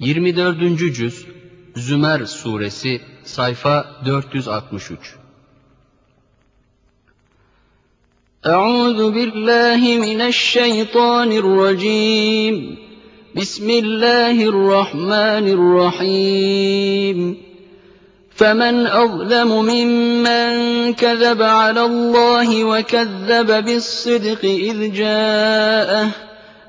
24. Cüz Zümer Suresi Sayfa 463 أعوذ بالله من الشيطان الرجيم بسم الله الرحمن الرحيم فمن أظلم ممن كذب على الله وكذب بالصدق إذ جاءه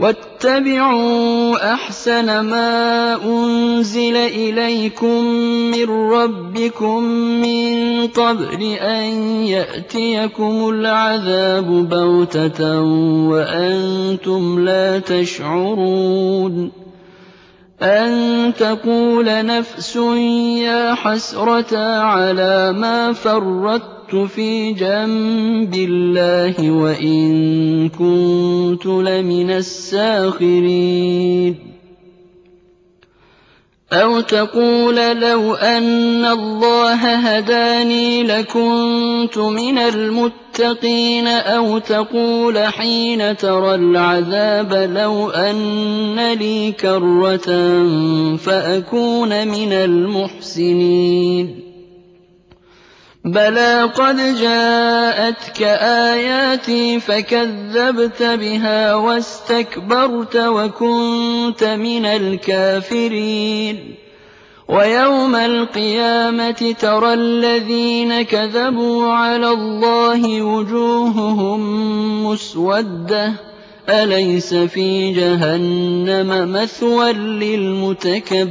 وَاتَّبِعُوا أَحْسَنَ مَا أُنزِلَ إِلَيْكُم مِّن رَّبِّكُم مِّن قَبْلِ أَن يَأْتِيَكُمُ الْعَذَابُ بَغْتَةً وَأَنتُمْ لَا تَشْعُرُونَ أَن تَقُولَ نَفْسٌ يَا حَسْرَتَا عَلَىٰ مَا فَرَّطتُ فِي جَنبِ اللَّهِ وَإِن كُنتُ لَمِنَ السَّاخِرِينَ. أَوْ تَقُولَ لَوْ أَنَّ اللَّهَ هَدَانِي لَكُنتُ مِنَ الْمُتَّقِينَ أَوْ تَقُولَ حِينَ تَرَى الْعَذَابَ لَوْ أَنَّ لِي كَرَّةً فَأَكُونَ مِنَ الْمُحْسِنِينَ. بَلَىٰ قَدْ جَاءَتْكَ آيَاتِي فَكَذَّبْتَ بِهَا وَاسْتَكْبَرْتَ وَكُنتَ مِنَ الْكَافِرِينَ وَيَوْمَ الْقِيَامَةِ تَرَى الَّذِينَ كَذَبُوا عَلَى اللَّهِ وُجُوهُهُم مُّسْوَدَّةٌ ۚ أَلَيْسَ فِي جَهَنَّمَ مَثْوًى لِّلْمُتَكَبِّرِينَ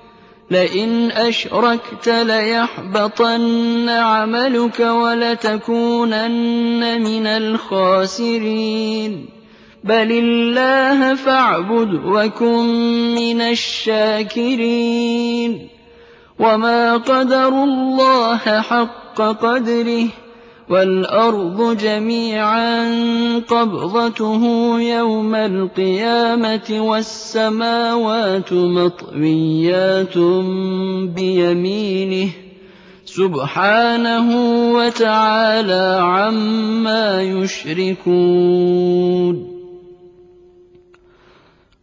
لَئِنْ أَشْرَكْتَ لَيَحْبَطَنَّ عَمَلُكَ وَلَتَكُونَنَّ مِنَ الْخَاسِرِينَ. بَلِ اللَّهَ فَاعْبُدْ وَكُن مِّنَ الشَّاكِرِينَ. وَمَا قَدَرُوا اللَّهَ حَقَّ قَدْرِهِ. وَالْأَرْضُ جَمِيعًا قَبْضَتُهُ يَوْمَ الْقِيَامَةِ وَالسَّمَاوَاتُ مَطْوِيَّاتٌ بِيَمِينِهِ ۚ سُبْحَانَهُ وَتَعَالَىٰ عَمَّا يُشْرِكُونَ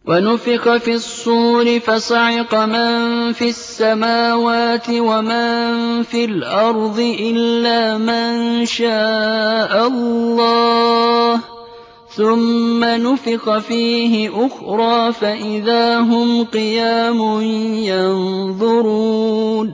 وَنُفِخَ فِي الصُّورِ فَصَعِقَ مَن فِي السَّمَاوَاتِ وَمَن فِي الْأَرْضِ إِلَّا مَن شَاءَ اللَّهُ ۖ. ثُمَّ نُفِخَ فِيهِ أُخْرَىٰ فَإِذَا هُمْ قِيَامٌ يَنظُرُونَ.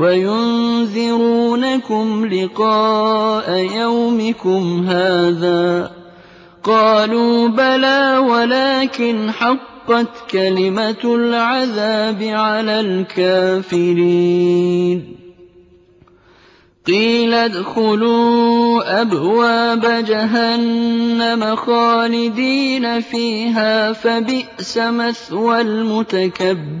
وَيُنذِرُونَكُمْ لِقَاءَ يَوْمِكُمْ هَٰذَا ۚ قَالُوا بَلَىٰ وَلَٰكِنْ حَقَّتْ كَلِمَةُ الْعَذَابِ عَلَى الْكَافِرِينَ قِيلَ ادْخُلُوا أَبْوَابَ جَهَنَّمَ خَالِدِينَ فِيهَا فَبِئْسَ مَثْوَى الْمُتَكَبِّرِينَ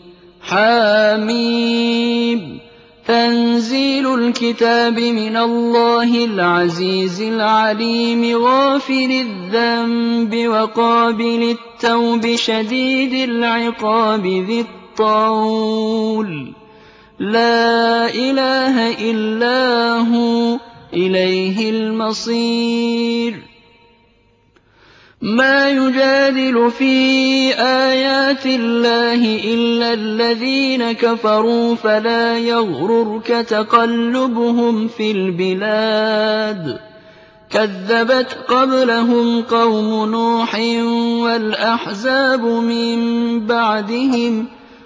حَامِيمٌ تَنزِيلُ الْكِتَابِ مِنَ اللَّهِ الْعَزِيزِ الْعَلِيمِ غَافِرِ الذَّنبِ وَقَابِلِ التَّوْبِ شَدِيدِ الْعِقَابِ ذِي الطَّوْلِ. لَا إِلَٰهَ إِلَّا هُوَ إِلَيْهِ الْمَصِيرُ. مَا يُجَادِلُ فِي آيَاتِ اللَّهِ إِلَّا الَّذِينَ كَفَرُوا فَلَا يَغْرُرْكَ تَقَلُّبُهُمْ فِي الْبِلَادِ. كَذَّبَتْ قَبْلَهُمْ قَوْمُ نُوحٍ وَالْأَحْزَابُ مِن بَعْدِهِمْ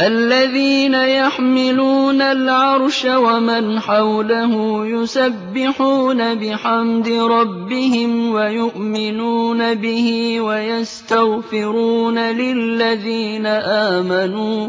الَّذِينَ يَحْمِلُونَ الْعَرْشَ وَمَنْ حَوْلَهُ يُسَبِّحُونَ بِحَمْدِ رَبِّهِمْ وَيُؤْمِنُونَ بِهِ وَيَسْتَغْفِرُونَ لِلَّذِينَ آمَنُوا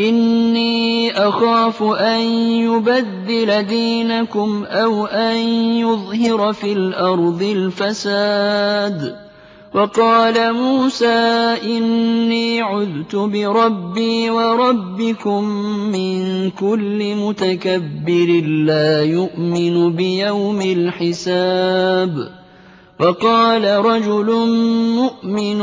إِنِّي أَخَافُ أَن يُبَدِّلَ دِينَكُمْ أَوْ أَن يُظْهِرَ فِي الْأَرْضِ الْفَسَادَ وَقَالَ مُوسَىٰ إِنِّي عُذْتُ بِرَبِّي وَرَبِّكُم مِّن كُلِّ مُتَكَبِّرٍ لَّا يُؤْمِنُ بِيَوْمِ الْحِسَابِ وَقَالَ رَجُلٌ مُّؤْمِنٌ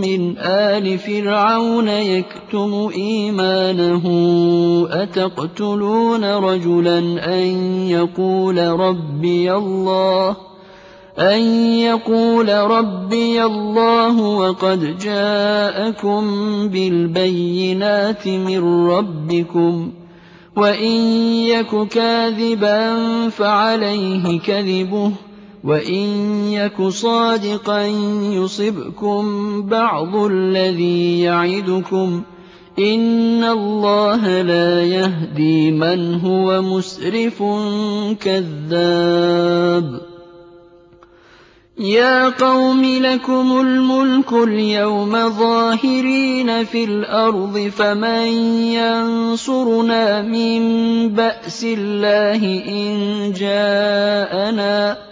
مِّنْ آلِ فِرْعَوْنَ يَكْتُمُ إِيمَانَهُ أَتَقْتُلُونَ رَجُلًا أَن يَقُولَ رَبِّيَ اللَّهُ أَن يَقُولَ رَبِّيَ اللَّهُ وَقَدْ جَاءَكُم بِالْبَيِّنَاتِ مِن رَّبِّكُمْ ۖ وَإِن يَكُ كَاذِبًا فَعَلَيْهِ كَذِبُهُ. وَإِن يَكُ صَادِقًا يُصِبْكُم بَعْضُ الَّذِي يَعِدُكُمْ ۖ إِنَّ اللَّهَ لَا يَهْدِي مَنْ هُوَ مُسْرِفٌ كَذَّابٌ يَا قَوْمِ لَكُمُ الْمُلْكُ الْيَوْمَ ظَاهِرِينَ فِي الْأَرْضِ فَمَن يَنصُرُنَا مِن بَأْسِ اللَّهِ إِن جَاءَنَا ۚ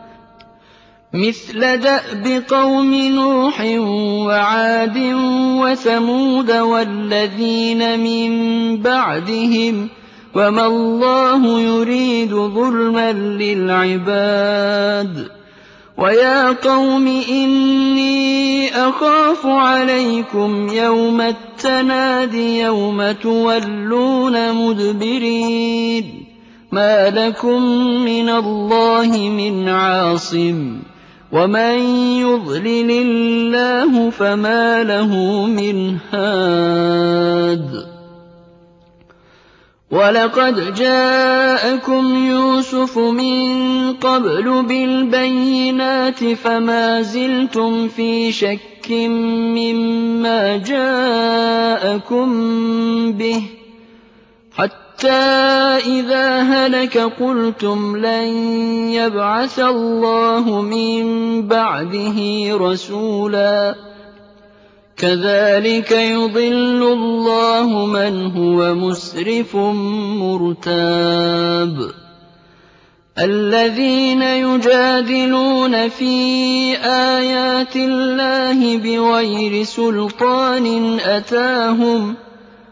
مِثْلَ دَأْبِ قَوْمِ نُوحٍ وَعَادٍ وَثَمُودَ وَالَّذِينَ مِن بَعْدِهِمْ ۚ وَمَا اللَّهُ يُرِيدُ ظُلْمًا لِّلْعِبَادِ وَيَا قَوْمِ إِنِّي أَخَافُ عَلَيْكُمْ يَوْمَ التَّنَادِ يَوْمَ تُوَلُّونَ مُدْبِرِينَ مَا لَكُم مِّنَ اللَّهِ مِنْ عَاصِمٍ وَمَن يُضْلِلِ اللَّهُ فَمَا لَهُ مِنْ هَادٍ وَلَقَدْ جَاءَكُمْ يُوسُفُ مِن قَبْلُ بِالْبَيِّنَاتِ فَمَا زِلْتُمْ فِي شَكٍّ مِّمَّا جَاءَكُم بِهِ حَتَّىٰ إِذَا هَلَكَ قُلْتُمْ لَن يَبْعَثَ اللَّهُ مِن بَعْدِهِ رَسُولًا ۚ كَذَٰلِكَ يُضِلُّ اللَّهُ مَنْ هُوَ مُسْرِفٌ مُّرْتَابٌ الَّذِينَ يُجَادِلُونَ فِي آيَاتِ اللَّهِ بِغَيْرِ سُلْطَانٍ أَتَاهُمْ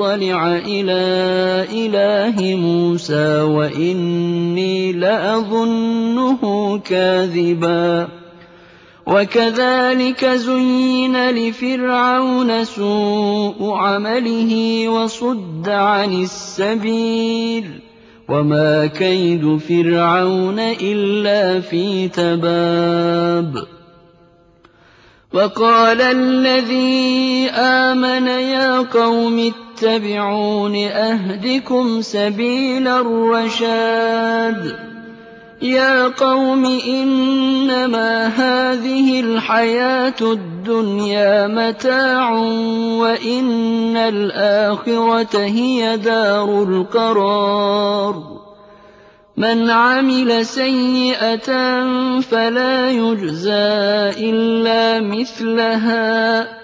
إِلَىٰ إِلَٰهِ مُوسَىٰ وَإِنِّي لَأَظُنُّهُ كَاذِبًا. وَكَذَٰلِكَ زُيِّنَ لِفِرْعَوْنَ سُوءُ عَمَلِهِ وَصُدَّ عَنِ السَّبِيلِ ۚ. وَمَا كَيْدُ فِرْعَوْنَ إِلَّا فِي تَبَابٍ. وَقَالَ الَّذِي آمَنَ يَا قَوْمِ اتَّبِعُونِ أَهْدِكُمْ سَبِيلَ الرَّشَادِ. يَا قَوْمِ إِنَّمَا هَٰذِهِ الْحَيَاةُ الدُّنْيَا مَتَاعٌ وَإِنَّ الْآخِرَةَ هِيَ دَارُ الْقَرَارِ. مَنْ عَمِلَ سَيِّئَةً فَلَا يُجْزَىٰ إِلَّا مِثْلَهَا.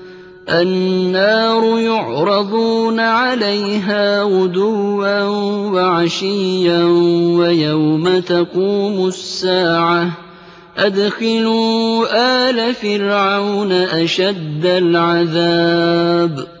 النَّارُ يُعْرَضُونَ عَلَيْهَا غُدُوًّا وَعَشِيًّا وَيَوْمَ تَقُومُ السَّاعَةُ أَدْخِلُوا آلَ فِرْعَوْنَ أَشَدَّ الْعَذَابِ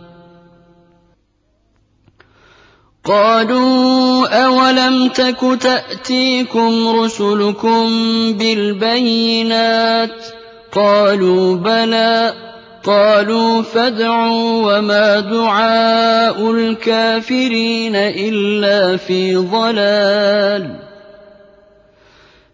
قَالُوا أَوَلَمْ تَكُ تَأْتِيكُمْ رُسُلُكُم بِالْبَيِّنَاتِ ۖ قَالُوا بَلَىٰ ۚ قَالُوا فَادْعُوا ۗ وَمَا دُعَاءُ الْكَافِرِينَ إِلَّا فِي ضَلَالٍ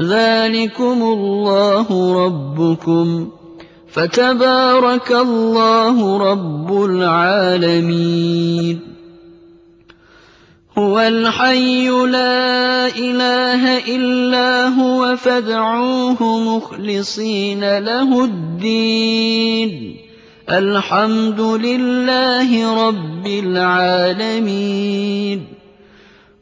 ذَٰلِكُمُ اللَّهُ رَبُّكُمْ ۖ فَتَبَارَكَ اللَّهُ رَبُّ الْعَالَمِينَ. هُوَ الْحَيُّ لَا إِلَٰهَ إِلَّا هُوَ فَادْعُوهُ مُخْلِصِينَ لَهُ الدِّينَ. الْحَمْدُ لِلَّهِ رَبِّ الْعَالَمِينَ.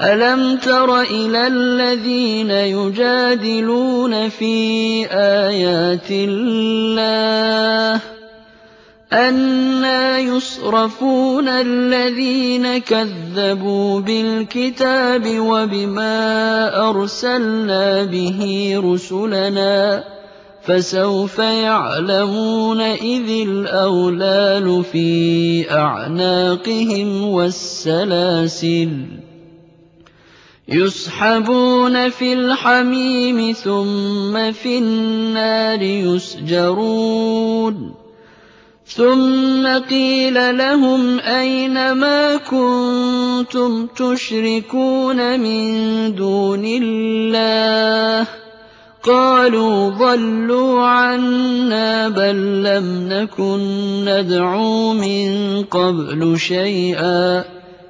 أَلَمْ تَرَ إِلَى الَّذِينَ يُجَادِلُونَ فِي آيَاتِ اللَّهِ أَنَّىٰ يُصْرَفُونَ الَّذِينَ كَذَّبُوا بِالْكِتَابِ وَبِمَا أَرْسَلْنَا بِهِ رُسُلَنَا ۖ فَسَوْفَ يَعْلَمُونَ إِذِ الْأَغْلَالُ فِي أَعْنَاقِهِمْ وَالسَّلَاسِلُ يُسْحَبُونَ فِي الْحَمِيمِ ثُمَّ فِي النَّارِ يُسْجَرُونَ. ثُمَّ قِيلَ لَهُمْ أَيْنَ مَا كُنتُمْ تُشْرِكُونَ مِن دُونِ اللَّهِ؟ قَالُوا ضَلُّوا عَنَّا بَل لَّمْ نَكُن نَّدْعُو مِن قَبْلُ شَيْئًا.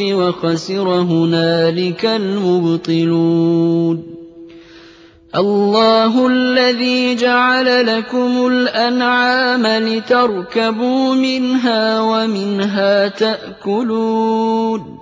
وَخَسِرَ هُنَالِكَ الْمُبْطِلُونَ. اللَّهُ الَّذِي جَعَلَ لَكُمُ الْأَنْعَامَ لِتَرْكَبُوا مِنْهَا وَمِنْهَا تَأْكُلُونَ.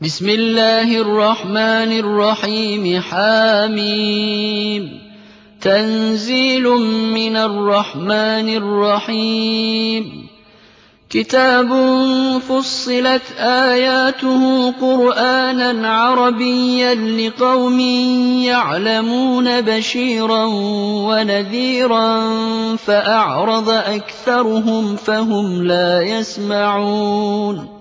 بِسْمِ اللَّهِ الرَّحْمَٰنِ الرَّحِيمِ حم تنزيل من الرحمن الرحيم. كتاب فصلت آياته قرآنا عربيا لقوم يعلمون بشيرا ونذيرا فأعرض أكثرهم فهم لا يسمعون.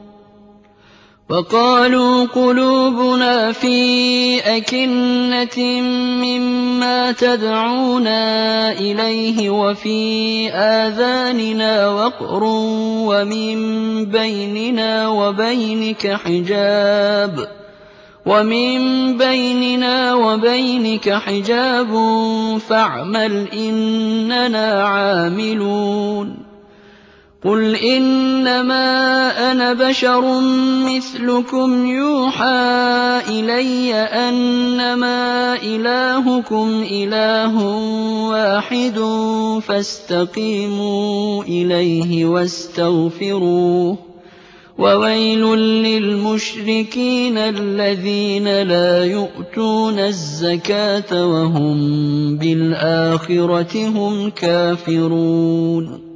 وَقَالُوا قُلُوبُنَا فِي أَكِنَّةٍ مِّمَّا تَدْعُونَا إِلَيْهِ وَفِي آذَانِنَا وَقْرٌ وَمِن بَيْنِنَا وَبَيْنِكَ حِجَابٌ فَاعْمَلْ إِنَّنَا عَامِلُونَ قُلْ إِنَّمَا أَنَا بَشَرٌ مِّثْلُكُمْ يُوحَىٰ إِلَيَّ أَنَّمَا إِلَٰهُكُمْ إِلَٰهٌ وَاحِدٌ فَاسْتَقِيمُوا إِلَيْهِ وَاسْتَغْفِرُوهُ ۗ وَوَيْلٌ لِّلْمُشْرِكِينَ الَّذِينَ لَا يُؤْتُونَ الزَّكَاةَ وَهُم بِالْآخِرَةِ هُمْ كَافِرُونَ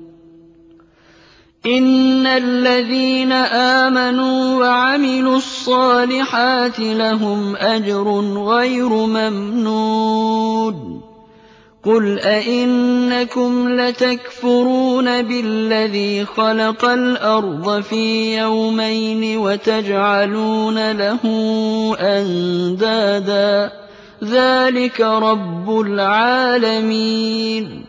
إِنَّ الَّذِينَ آمَنُوا وَعَمِلُوا الصَّالِحَاتِ لَهُمْ أَجْرٌ غَيْرُ مَمْنُونٍ. قُلْ أَئِنَّكُمْ لَتَكْفُرُونَ بِالَّذِي خَلَقَ الْأَرْضَ فِي يَوْمَيْنِ وَتَجْعَلُونَ لَهُ أَندَادًا ۚ. ذَٰلِكَ رَبُّ الْعَالَمِينَ.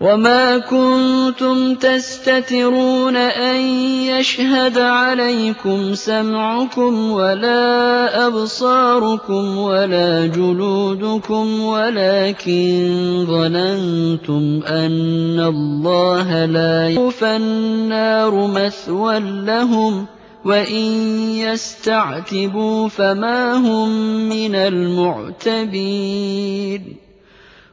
وَمَا كُنتُمْ تَسْتَتِرُونَ أَن يَشْهَدَ عَلَيْكُمْ سَمْعُكُمْ وَلَا أَبْصَارُكُمْ وَلَا جُلُودُكُمْ وَلَٰكِن ظَنَنتُمْ أَنَّ اللَّهَ لَا يَعْلَمُ فَالنَّارُ مَثْوًى لَّهُمْ وَإِن يَسْتَعْتِبُوا فَمَا هُم مِّنَ الْمُعْتَبِينَ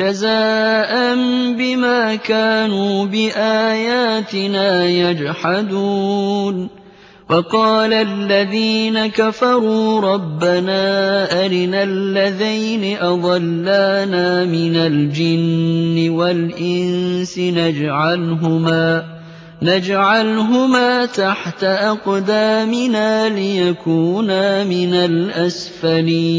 جَزَاءً بِمَا كَانُوا بِآيَاتِنَا يَجْحَدُونَ. وَقَالَ الَّذِينَ كَفَرُوا رَبَّنَا أَرِنَا اللَّذَيْنِ أَضَلَّانَا مِنَ الْجِنِّ وَالْإِنسِ نَجْعَلْهُمَا نجعلهما تحت أقدامنا ليكونا من الأسفلين.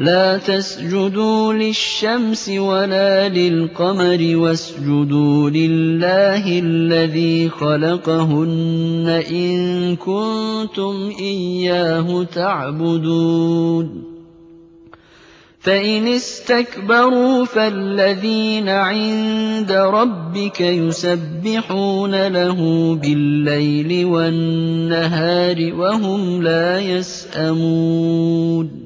لَا تَسْجُدُوا لِلشَّمْسِ وَلَا لِلْقَمَرِ وَاسْجُدُوا لِلَّهِ الَّذِي خَلَقَهُنَّ إِن كُنتُمْ إِيَّاهُ تَعْبُدُونَ. فَإِنِ اسْتَكْبَرُوا فَالَّذِينَ عِندَ رَبِّكَ يُسَبِّحُونَ لَهُ بِاللَّيْلِ وَالنَّهَارِ وَهُمْ لَا يَسْأَمُونَ.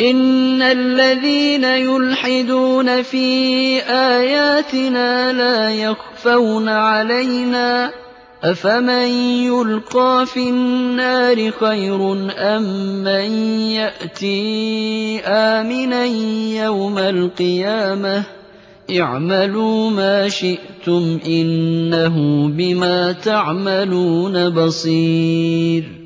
إِنَّ الَّذِينَ يُلْحِدُونَ فِي آيَاتِنَا لَا يَخْفَوْنَ عَلَيْنَا ۗ أَفَمَن يُلْقَىٰ فِي النَّارِ خَيْرٌ أَم مَّن يَأْتِي آمِنًا يَوْمَ الْقِيَامَةِ ۚ اعْمَلُوا مَا شِئْتُمْ ۖ إِنَّهُ بِمَا تَعْمَلُونَ بَصِيرٌ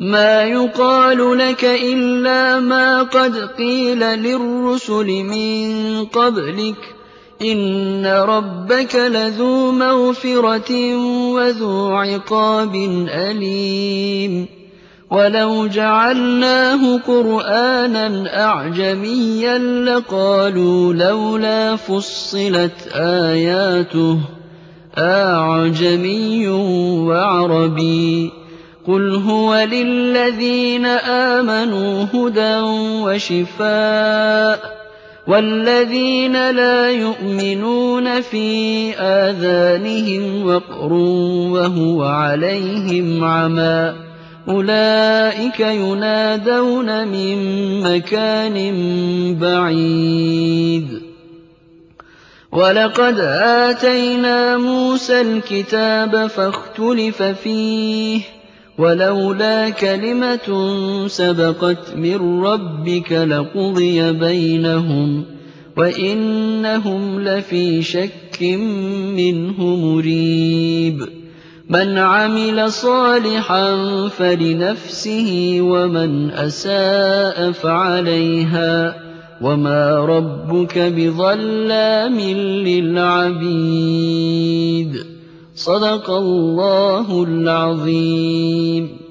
مَا يُقَالُ لَكَ إِلَّا مَا قَدْ قِيلَ لِلرُّسُلِ مِن قَبْلِكَ ۚ إِنَّ رَبَّكَ لَذُو مَغْفِرَةٍ وَذُو عِقَابٍ أَلِيمٍ وَلَوْ جَعَلْنَاهُ قُرْآنًا أَعْجَمِيٌّ وَعَرَبِيٌّ ۗ قُلْ هُوَ لِلَّذِينَ آمَنُوا هُدًى وَشِفَاءٌ ۖ وَالَّذِينَ لَا يُؤْمِنُونَ فِي آذَانِهِمْ وَقْرٌ وَهُوَ عَلَيْهِمْ عَمًى أُولَٰئِكَ يُنَادَوْنَ مِن مَّكَانٍ بَعِيدٍ وَلَقَدْ آتَيْنَا مُوسَى الْكِتَابَ فَاخْتُلِفَ فِيهِ ۚ وَلَوْلَا كَلِمَةٌ سَبَقَتْ مِن رَّبِّكَ لَقُضِيَ بَيْنَهُمْ ۚ وَإِنَّهُمْ لَفِي شَكٍّ مِّنْهُ مُرِيبٍ. مَنْ عَمِلَ صَالِحًا فَلِنَفْسِهِ وَمَنْ أَسَاءَ فَعَلَيْهَا. وَمَا رَبُّكَ بِظَلَّامٍ لِّلْعَبِيدِ. صدق الله العظيم.